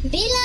Bila